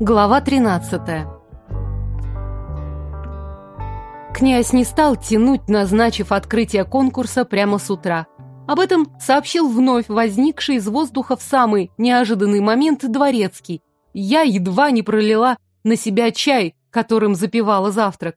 Глава 13 Князь не стал тянуть, назначив открытие конкурса прямо с утра. Об этом сообщил вновь возникший из воздуха в самый неожиданный момент дворецкий. Я едва не пролила на себя чай, которым запивала завтрак.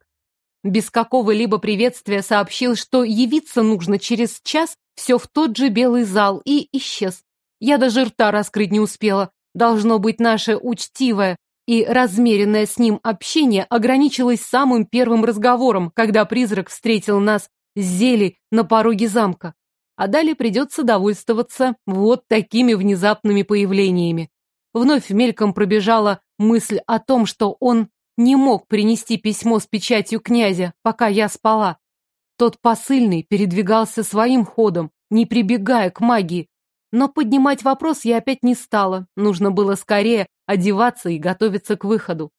Без какого-либо приветствия сообщил, что явиться нужно через час все в тот же белый зал, и исчез. Я даже рта раскрыть не успела. Должно быть, наше учтивое и размеренное с ним общение ограничилось самым первым разговором, когда призрак встретил нас с зелей на пороге замка. А далее придется довольствоваться вот такими внезапными появлениями. Вновь мельком пробежала мысль о том, что он не мог принести письмо с печатью князя, пока я спала. Тот посыльный передвигался своим ходом, не прибегая к магии. Но поднимать вопрос я опять не стала. Нужно было скорее одеваться и готовиться к выходу.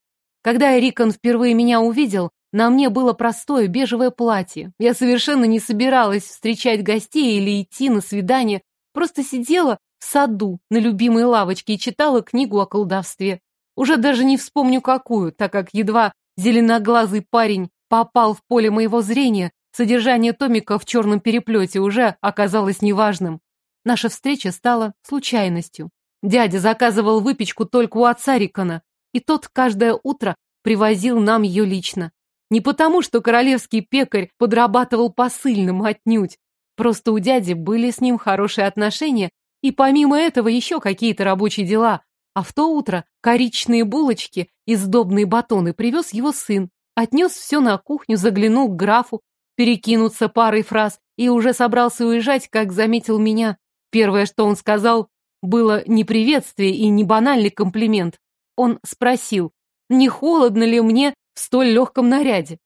Когда Эрикон впервые меня увидел, на мне было простое бежевое платье. Я совершенно не собиралась встречать гостей или идти на свидание, просто сидела в саду на любимой лавочке и читала книгу о колдовстве. Уже даже не вспомню какую, так как едва зеленоглазый парень попал в поле моего зрения, содержание томика в черном переплете уже оказалось неважным. Наша встреча стала случайностью. Дядя заказывал выпечку только у отца Рикона, и тот каждое утро привозил нам ее лично. Не потому, что королевский пекарь подрабатывал посыльным отнюдь. Просто у дяди были с ним хорошие отношения, и помимо этого еще какие-то рабочие дела. А в то утро коричные булочки и сдобные батоны привез его сын. Отнес все на кухню, заглянул к графу, перекинуться парой фраз и уже собрался уезжать, как заметил меня. Первое, что он сказал, было не приветствие и не банальный комплимент. Он спросил, не холодно ли мне в столь легком наряде.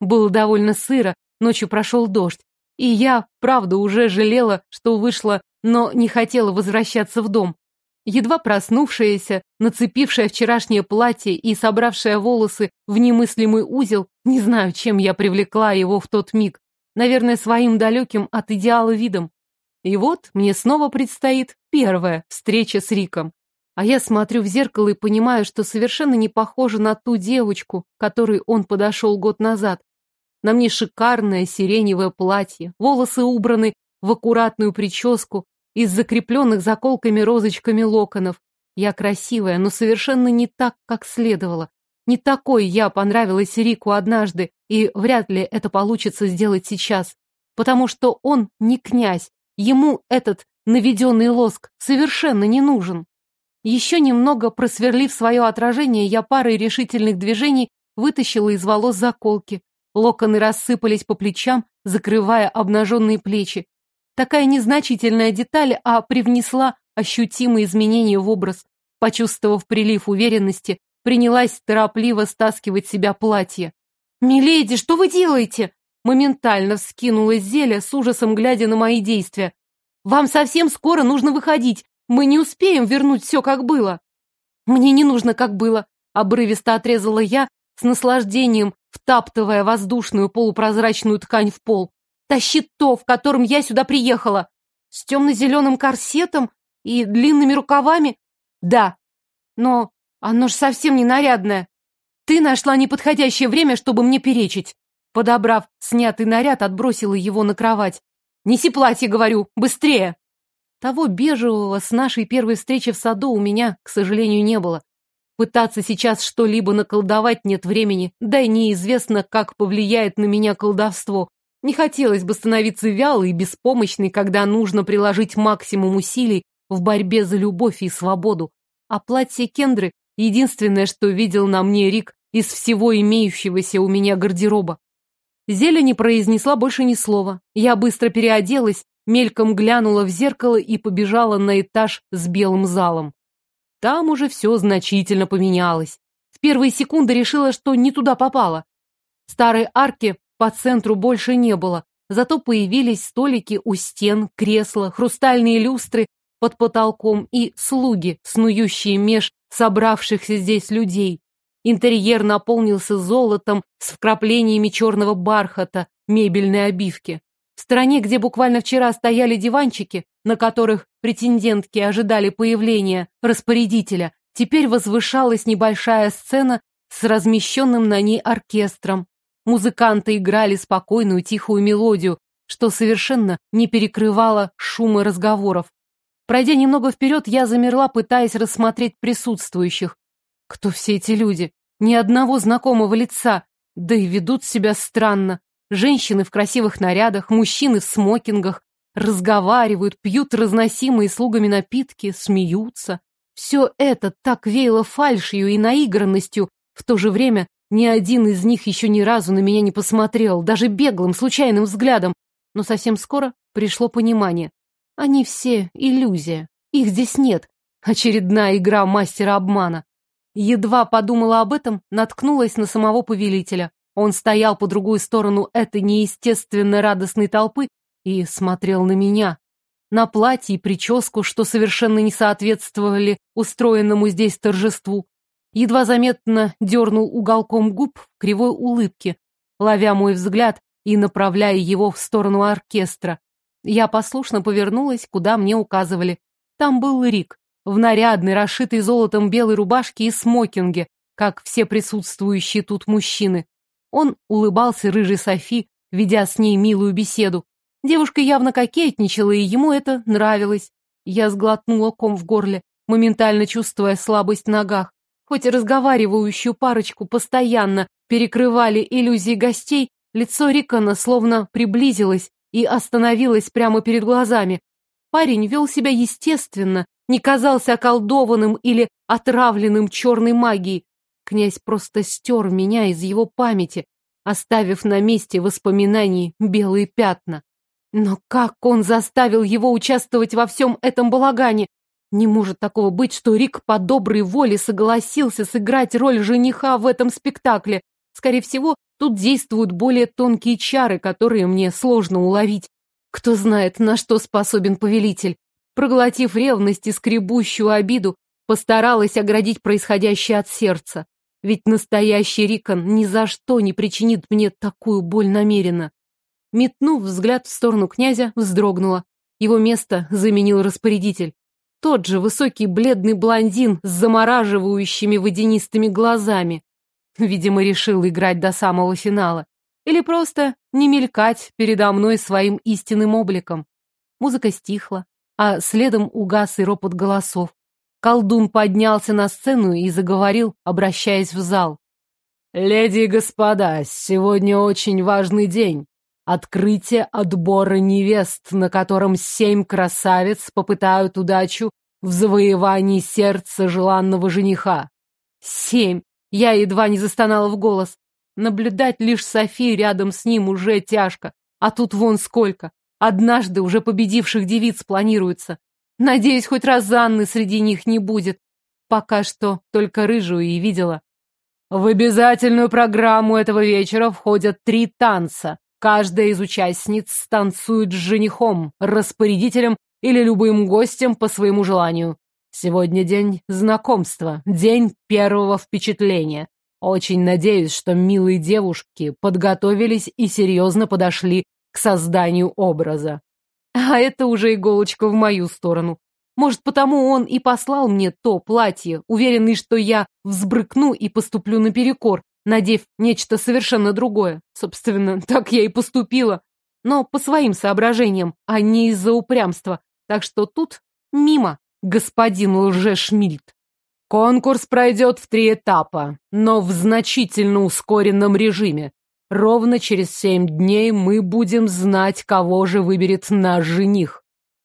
Было довольно сыро, ночью прошел дождь, и я, правда, уже жалела, что вышла, но не хотела возвращаться в дом. Едва проснувшаяся, нацепившая вчерашнее платье и собравшая волосы в немыслимый узел, не знаю, чем я привлекла его в тот миг, наверное, своим далеким от идеала видом. И вот мне снова предстоит первая встреча с Риком. А я смотрю в зеркало и понимаю, что совершенно не похожа на ту девочку, которой он подошел год назад. На мне шикарное сиреневое платье, волосы убраны в аккуратную прическу, из закрепленных заколками розочками локонов. Я красивая, но совершенно не так, как следовало. Не такой я понравилась Рику однажды, и вряд ли это получится сделать сейчас. Потому что он не князь, Ему этот наведенный лоск совершенно не нужен. Еще немного просверлив свое отражение, я парой решительных движений вытащила из волос заколки. Локоны рассыпались по плечам, закрывая обнаженные плечи. Такая незначительная деталь, а привнесла ощутимые изменения в образ. Почувствовав прилив уверенности, принялась торопливо стаскивать себя платье. «Миледи, что вы делаете?» Моментально вскинулась Зеля, с ужасом глядя на мои действия. «Вам совсем скоро нужно выходить. Мы не успеем вернуть все, как было». «Мне не нужно, как было», — обрывисто отрезала я, с наслаждением втаптывая воздушную полупрозрачную ткань в пол. «Тащи то, в котором я сюда приехала. С темно-зеленым корсетом и длинными рукавами? Да. Но оно ж совсем не нарядное. Ты нашла неподходящее время, чтобы мне перечить. Подобрав снятый наряд, отбросила его на кровать. «Неси платье, говорю, быстрее!» Того бежевого с нашей первой встречи в саду у меня, к сожалению, не было. Пытаться сейчас что-либо наколдовать нет времени, да и неизвестно, как повлияет на меня колдовство. Не хотелось бы становиться вялой и беспомощной, когда нужно приложить максимум усилий в борьбе за любовь и свободу. А платье Кендры — единственное, что видел на мне Рик из всего имеющегося у меня гардероба. Зеля не произнесла больше ни слова. Я быстро переоделась, мельком глянула в зеркало и побежала на этаж с белым залом. Там уже все значительно поменялось. В первые секунды решила, что не туда попала. Старой арки по центру больше не было, зато появились столики у стен, кресла, хрустальные люстры под потолком и слуги, снующие меж собравшихся здесь людей. Интерьер наполнился золотом с вкраплениями черного бархата, мебельной обивки. В стороне, где буквально вчера стояли диванчики, на которых претендентки ожидали появления распорядителя, теперь возвышалась небольшая сцена с размещенным на ней оркестром. Музыканты играли спокойную тихую мелодию, что совершенно не перекрывало шума разговоров. Пройдя немного вперед, я замерла, пытаясь рассмотреть присутствующих. Кто все эти люди? Ни одного знакомого лица, да и ведут себя странно. Женщины в красивых нарядах, мужчины в смокингах, разговаривают, пьют разносимые слугами напитки, смеются. Все это так веяло фальшью и наигранностью, в то же время ни один из них еще ни разу на меня не посмотрел, даже беглым, случайным взглядом. Но совсем скоро пришло понимание. Они все иллюзия. Их здесь нет. Очередная игра мастера обмана. Едва подумала об этом, наткнулась на самого повелителя. Он стоял по другую сторону этой неестественно радостной толпы и смотрел на меня. На платье и прическу, что совершенно не соответствовали устроенному здесь торжеству едва заметно дернул уголком губ в кривой улыбке, ловя мой взгляд и направляя его в сторону оркестра. Я послушно повернулась, куда мне указывали. Там был Рик, в нарядной, расшитой золотом белой рубашке и смокинге, как все присутствующие тут мужчины. Он улыбался рыжей Софи, ведя с ней милую беседу. Девушка явно кокетничала, и ему это нравилось. Я сглотнула ком в горле, моментально чувствуя слабость в ногах. Хоть разговаривающую парочку постоянно перекрывали иллюзии гостей, лицо Рикона словно приблизилось и остановилось прямо перед глазами. Парень вел себя естественно, не казался околдованным или отравленным черной магией. Князь просто стер меня из его памяти, оставив на месте воспоминаний белые пятна. Но как он заставил его участвовать во всем этом балагане? Не может такого быть, что Рик по доброй воле согласился сыграть роль жениха в этом спектакле. Скорее всего, тут действуют более тонкие чары, которые мне сложно уловить. Кто знает, на что способен повелитель. Проглотив ревность и скребущую обиду, постаралась оградить происходящее от сердца. Ведь настоящий Рикон ни за что не причинит мне такую боль намеренно. Метнув взгляд в сторону князя, вздрогнула. Его место заменил распорядитель. Тот же высокий бледный блондин с замораживающими водянистыми глазами. Видимо, решил играть до самого финала. Или просто не мелькать передо мной своим истинным обликом. Музыка стихла, а следом угас и ропот голосов. Колдун поднялся на сцену и заговорил, обращаясь в зал. «Леди и господа, сегодня очень важный день. Открытие отбора невест, на котором семь красавиц попытают удачу в завоевании сердца желанного жениха. Семь! Я едва не застонала в голос. Наблюдать лишь Софи рядом с ним уже тяжко. А тут вон сколько. Однажды уже победивших девиц планируется. Надеюсь, хоть раз Анны среди них не будет. Пока что только рыжую и видела. В обязательную программу этого вечера входят три танца. Каждая из участниц танцует с женихом, распорядителем или любым гостем по своему желанию. Сегодня день знакомства, день первого впечатления. Очень надеюсь, что милые девушки подготовились и серьезно подошли к созданию образа. А это уже иголочка в мою сторону. Может, потому он и послал мне то платье, уверенный, что я взбрыкну и поступлю наперекор, надев нечто совершенно другое. Собственно, так я и поступила. Но по своим соображениям, а не из-за упрямства. Так что тут мимо, господин лжешмильд. Конкурс пройдет в три этапа, но в значительно ускоренном режиме. Ровно через семь дней мы будем знать, кого же выберет наш жених.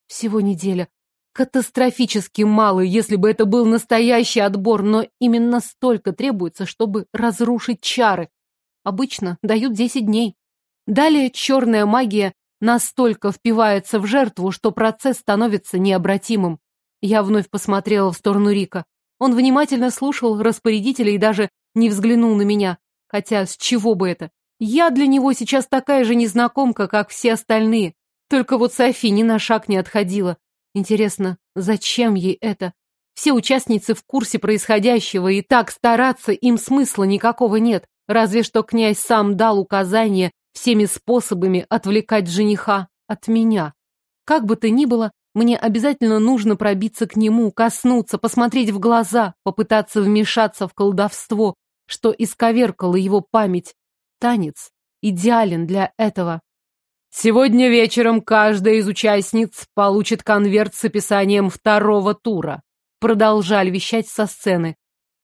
Всего неделя. Катастрофически мало, если бы это был настоящий отбор, но именно столько требуется, чтобы разрушить чары. Обычно дают десять дней. Далее черная магия настолько впивается в жертву, что процесс становится необратимым. Я вновь посмотрела в сторону Рика. Он внимательно слушал распорядителя и даже не взглянул на меня. Хотя с чего бы это? Я для него сейчас такая же незнакомка, как все остальные. Только вот Софи ни на шаг не отходила. Интересно, зачем ей это? Все участницы в курсе происходящего, и так стараться им смысла никакого нет. Разве что князь сам дал указание всеми способами отвлекать жениха от меня. Как бы то ни было, Мне обязательно нужно пробиться к нему, коснуться, посмотреть в глаза, попытаться вмешаться в колдовство, что исковеркало его память. Танец идеален для этого. Сегодня вечером каждая из участниц получит конверт с описанием второго тура. Продолжали вещать со сцены.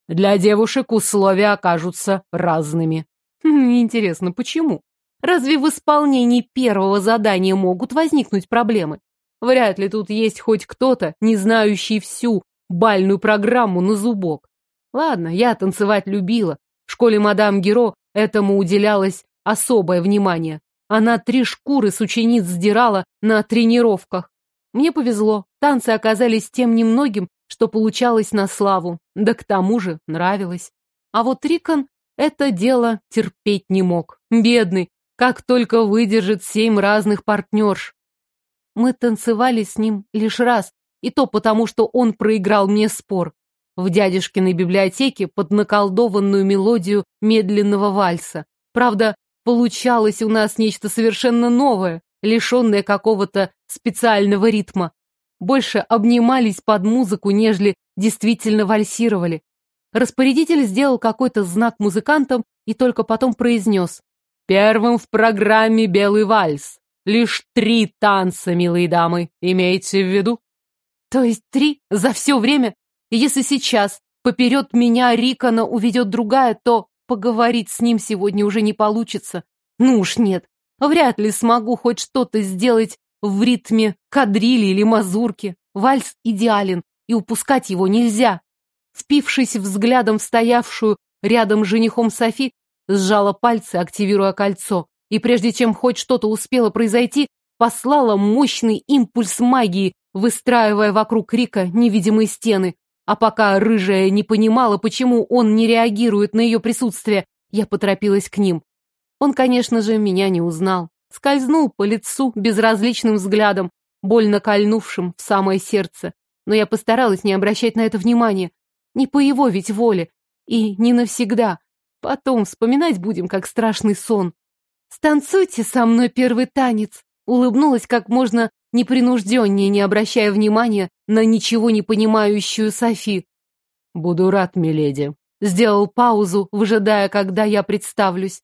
Для девушек условия окажутся разными. Хм, интересно, почему? Разве в исполнении первого задания могут возникнуть проблемы? Вряд ли тут есть хоть кто-то, не знающий всю бальную программу на зубок. Ладно, я танцевать любила. В школе мадам Геро этому уделялось особое внимание. Она три шкуры с учениц сдирала на тренировках. Мне повезло, танцы оказались тем немногим, что получалось на славу, да к тому же нравилось. А вот Рикон это дело терпеть не мог. Бедный, как только выдержит семь разных партнерш. Мы танцевали с ним лишь раз, и то потому, что он проиграл мне спор. В дядюшкиной библиотеке под наколдованную мелодию медленного вальса. Правда, получалось у нас нечто совершенно новое, лишенное какого-то специального ритма. Больше обнимались под музыку, нежели действительно вальсировали. Распорядитель сделал какой-то знак музыкантам и только потом произнес. «Первым в программе белый вальс. Лишь три танца, милые дамы, имейте в виду». То есть три за все время? Если сейчас поперед меня Рикона уведет другая, то поговорить с ним сегодня уже не получится. Ну уж нет, вряд ли смогу хоть что-то сделать в ритме кадрили или мазурки. Вальс идеален, и упускать его нельзя. Впившись взглядом в стоявшую рядом с женихом Софи, сжала пальцы, активируя кольцо, и прежде чем хоть что-то успело произойти, послала мощный импульс магии, выстраивая вокруг Рика невидимые стены. А пока рыжая не понимала, почему он не реагирует на ее присутствие, я поторопилась к ним. Он, конечно же, меня не узнал. Скользнул по лицу безразличным взглядом, больно кольнувшим в самое сердце. Но я постаралась не обращать на это внимания. Не по его ведь воле. И не навсегда. Потом вспоминать будем, как страшный сон. «Станцуйте со мной первый танец!» Улыбнулась как можно непринужденнее, не обращая внимания на ничего не понимающую Софи. «Буду рад, миледи», — сделал паузу, выжидая, когда я представлюсь.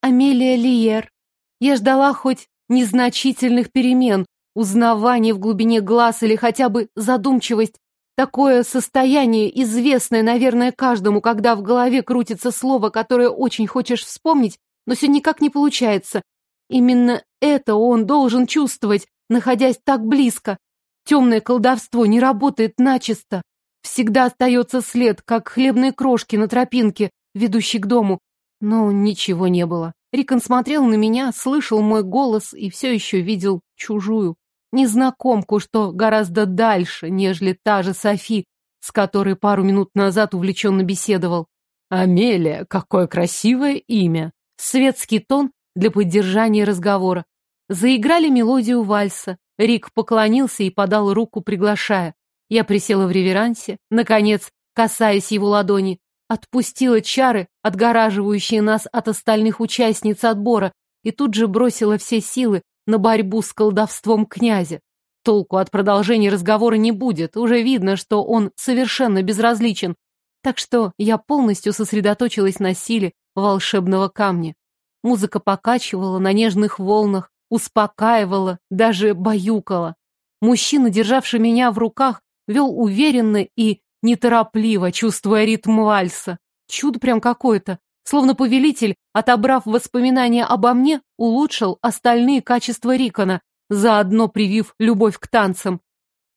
«Амелия Лиер». Я ждала хоть незначительных перемен, узнавание в глубине глаз или хотя бы задумчивость. Такое состояние, известное, наверное, каждому, когда в голове крутится слово, которое очень хочешь вспомнить, но все никак не получается. Именно это он должен чувствовать, находясь так близко. Темное колдовство не работает начисто. Всегда остается след, как хлебные крошки на тропинке, ведущей к дому. Но ничего не было. Рикон смотрел на меня, слышал мой голос и все еще видел чужую незнакомку, что гораздо дальше, нежели та же Софи, с которой пару минут назад увлеченно беседовал. «Амелия, какое красивое имя!» Светский тон для поддержания разговора. Заиграли мелодию вальса. Рик поклонился и подал руку, приглашая. Я присела в реверансе, наконец, касаясь его ладони, отпустила чары, отгораживающие нас от остальных участниц отбора, и тут же бросила все силы, на борьбу с колдовством князя. Толку от продолжения разговора не будет, уже видно, что он совершенно безразличен. Так что я полностью сосредоточилась на силе волшебного камня. Музыка покачивала на нежных волнах, успокаивала, даже баюкала. Мужчина, державший меня в руках, вел уверенно и неторопливо, чувствуя ритм вальса. Чудо прям какое-то. Словно повелитель, отобрав воспоминания обо мне, улучшил остальные качества Рикона, заодно привив любовь к танцам.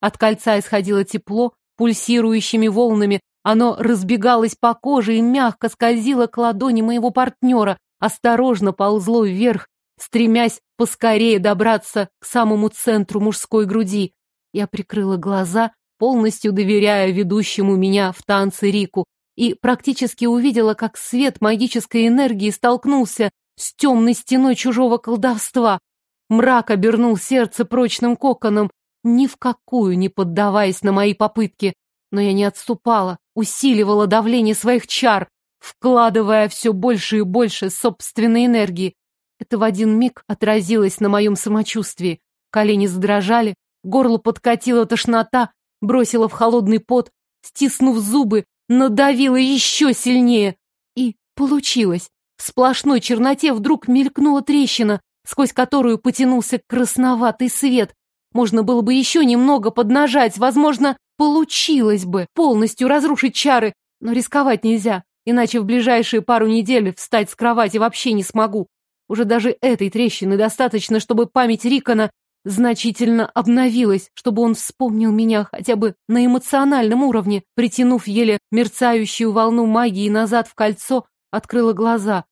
От кольца исходило тепло, пульсирующими волнами, оно разбегалось по коже и мягко скользило к ладони моего партнера, осторожно ползло вверх, стремясь поскорее добраться к самому центру мужской груди. Я прикрыла глаза, полностью доверяя ведущему меня в танцы Рику, и практически увидела, как свет магической энергии столкнулся с темной стеной чужого колдовства. Мрак обернул сердце прочным коконом, ни в какую не поддаваясь на мои попытки. Но я не отступала, усиливала давление своих чар, вкладывая все больше и больше собственной энергии. Это в один миг отразилось на моем самочувствии. Колени задрожали, горло подкатила тошнота, бросила в холодный пот, стиснув зубы, надавила еще сильнее. И получилось. В сплошной черноте вдруг мелькнула трещина, сквозь которую потянулся красноватый свет. Можно было бы еще немного поднажать, возможно, получилось бы полностью разрушить чары, но рисковать нельзя, иначе в ближайшие пару недель встать с кровати вообще не смогу. Уже даже этой трещины достаточно, чтобы память Рикона значительно обновилась, чтобы он вспомнил меня хотя бы на эмоциональном уровне, притянув еле мерцающую волну магии назад в кольцо, открыла глаза.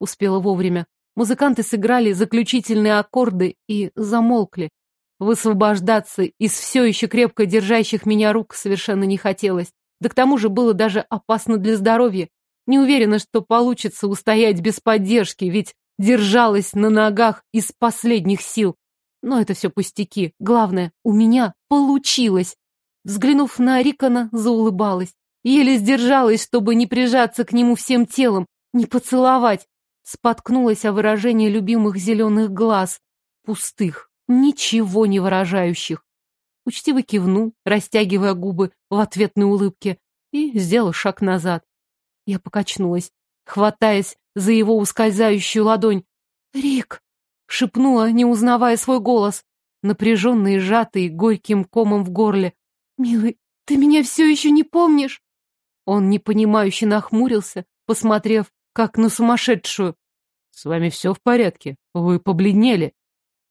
Успела вовремя. Музыканты сыграли заключительные аккорды и замолкли. Высвобождаться из все еще крепко держащих меня рук совершенно не хотелось. Да к тому же было даже опасно для здоровья. Не уверена, что получится устоять без поддержки, ведь держалась на ногах из последних сил. Но это все пустяки. Главное, у меня получилось. Взглянув на Рикона, заулыбалась. Еле сдержалась, чтобы не прижаться к нему всем телом, не поцеловать. Споткнулась о выражении любимых зеленых глаз. Пустых, ничего не выражающих. Учтиво кивнул, растягивая губы в ответной улыбке, и сделал шаг назад. Я покачнулась, хватаясь за его ускользающую ладонь. «Рик!» — шепнула, не узнавая свой голос, напряженный сжатый горьким комом в горле. «Милый, ты меня все еще не помнишь?» Он непонимающе нахмурился, посмотрев, как на сумасшедшую. «С вами все в порядке? Вы побледнели?»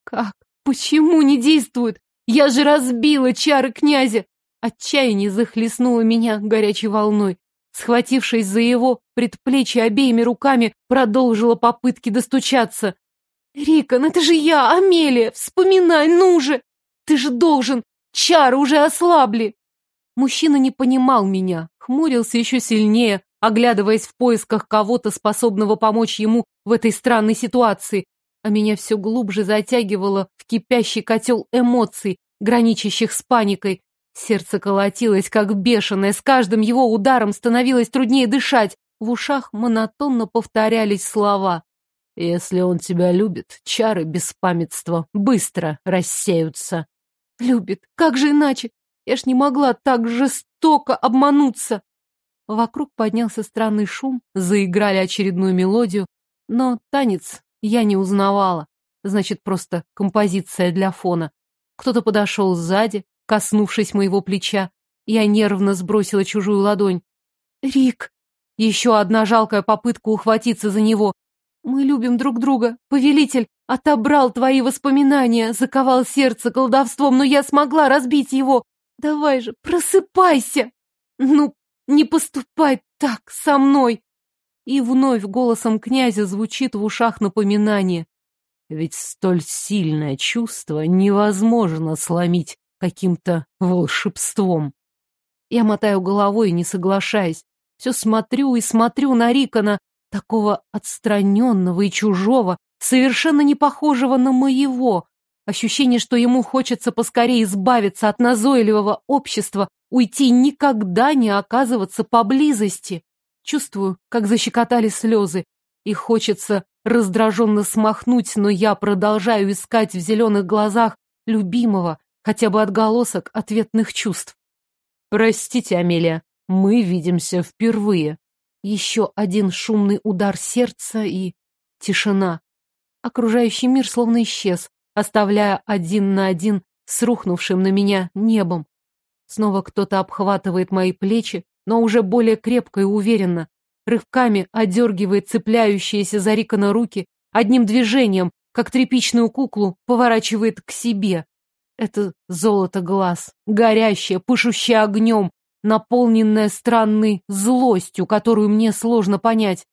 «Как? Почему не действует? Я же разбила чары князя!» Отчаяние захлестнуло меня горячей волной. Схватившись за его предплечье обеими руками, продолжила попытки достучаться. «Рикон, это же я, Амелия! Вспоминай, ну же! Ты же должен! Чары уже ослабли!» Мужчина не понимал меня, хмурился еще сильнее, оглядываясь в поисках кого-то, способного помочь ему в этой странной ситуации, а меня все глубже затягивало в кипящий котел эмоций, граничащих с паникой. Сердце колотилось, как бешеное, с каждым его ударом становилось труднее дышать. В ушах монотонно повторялись слова. «Если он тебя любит, чары беспамятства быстро рассеются». «Любит. Как же иначе? Я ж не могла так жестоко обмануться». Вокруг поднялся странный шум, заиграли очередную мелодию, но танец я не узнавала. Значит, просто композиция для фона. Кто-то подошел сзади, коснувшись моего плеча. Я нервно сбросила чужую ладонь. «Рик!» Еще одна жалкая попытка ухватиться за него. «Мы любим друг друга. Повелитель отобрал твои воспоминания, заковал сердце колдовством, но я смогла разбить его. Давай же, просыпайся! Ну, не поступай так со мной!» И вновь голосом князя звучит в ушах напоминание. Ведь столь сильное чувство невозможно сломить каким-то волшебством. Я мотаю головой, не соглашаясь. Все смотрю и смотрю на Рикона, такого отстраненного и чужого, совершенно не похожего на моего. Ощущение, что ему хочется поскорее избавиться от назойливого общества, уйти никогда не оказываться поблизости. Чувствую, как защекотали слезы, и хочется раздраженно смахнуть, но я продолжаю искать в зеленых глазах любимого, хотя бы отголосок ответных чувств. Простите, Амелия, мы видимся впервые. Еще один шумный удар сердца и тишина. Окружающий мир словно исчез, оставляя один на один с рухнувшим на меня небом. Снова кто-то обхватывает мои плечи, но уже более крепко и уверенно. Рывками одергивает цепляющиеся за Рикона руки, одним движением, как тряпичную куклу, поворачивает к себе. Это золото глаз, горящее, пышущее огнем, наполненное странной злостью, которую мне сложно понять.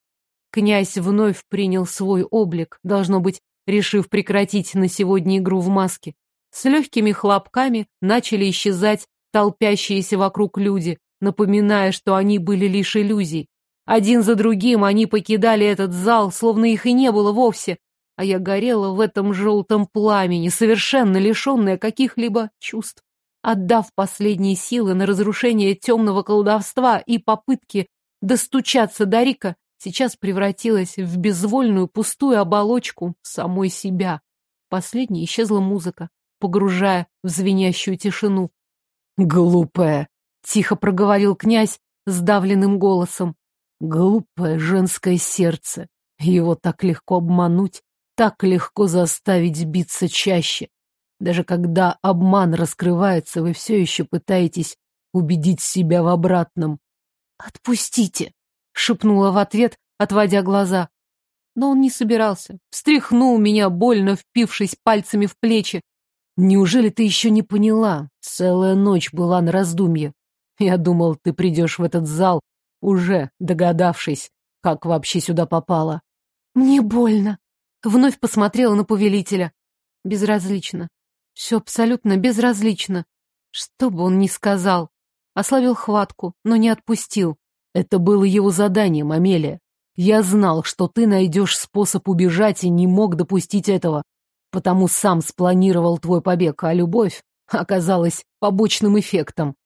Князь вновь принял свой облик, должно быть, решив прекратить на сегодня игру в маске. С легкими хлопками начали исчезать толпящиеся вокруг люди, напоминая, что они были лишь иллюзий. Один за другим они покидали этот зал, словно их и не было вовсе, а я горела в этом желтом пламени, совершенно лишенная каких-либо чувств. Отдав последние силы на разрушение темного колдовства и попытки достучаться до Рика, сейчас превратилась в безвольную пустую оболочку самой себя. Последней исчезла музыка. погружая в звенящую тишину. «Глупая!» — тихо проговорил князь сдавленным голосом. «Глупое женское сердце. Его так легко обмануть, так легко заставить биться чаще. Даже когда обман раскрывается, вы все еще пытаетесь убедить себя в обратном. «Отпустите!» — шепнула в ответ, отводя глаза. Но он не собирался. Встряхнул меня, больно впившись пальцами в плечи. «Неужели ты еще не поняла? Целая ночь была на раздумье. Я думал, ты придешь в этот зал, уже догадавшись, как вообще сюда попала». «Мне больно», Вновь посмотрела на повелителя. Безразлично. Все абсолютно безразлично. Что бы он ни сказал. Ослабил хватку, но не отпустил. Это было его заданием, Амелия. Я знал, что ты найдешь способ убежать и не мог допустить этого. Потому сам спланировал твой побег, а любовь оказалась побочным эффектом.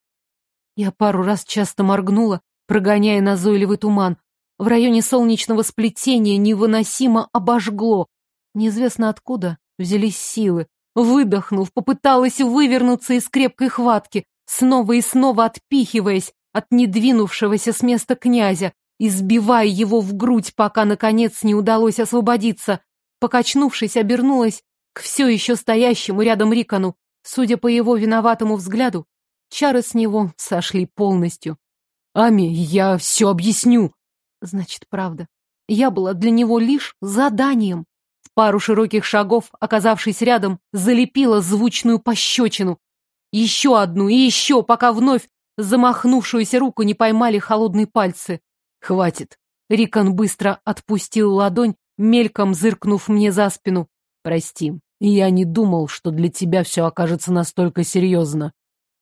Я пару раз часто моргнула, прогоняя назойливый туман, в районе солнечного сплетения невыносимо обожгло. Неизвестно откуда взялись силы. Выдохнув, попыталась вывернуться из крепкой хватки, снова и снова отпихиваясь от недвинувшегося с места князя, избивая его в грудь, пока, наконец, не удалось освободиться. Покачнувшись, обернулась к все еще стоящему рядом Рикону. Судя по его виноватому взгляду, чары с него сошли полностью. «Ами, я все объясню!» Значит, правда. Я была для него лишь заданием. В пару широких шагов, оказавшись рядом, залепила звучную пощечину. Еще одну и еще, пока вновь замахнувшуюся руку не поймали холодные пальцы. Хватит. Рикон быстро отпустил ладонь, мельком зыркнув мне за спину. Прости, я не думал, что для тебя все окажется настолько серьезно.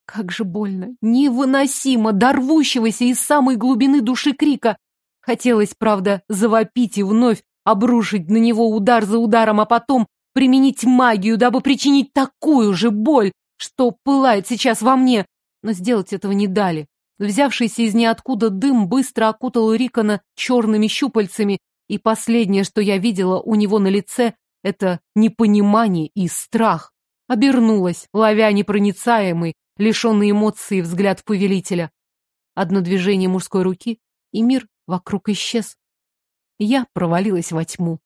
Как же больно, невыносимо, дорвущегося из самой глубины души крика. Хотелось, правда, завопить и вновь обрушить на него удар за ударом, а потом применить магию, дабы причинить такую же боль, что пылает сейчас во мне. Но сделать этого не дали. Взявшийся из ниоткуда дым быстро окутал Рикона черными щупальцами, и последнее, что я видела у него на лице, это непонимание и страх. Обернулась, ловя непроницаемый, лишенный эмоций взгляд повелителя. Одно движение мужской руки, и мир вокруг исчез. Я провалилась во тьму.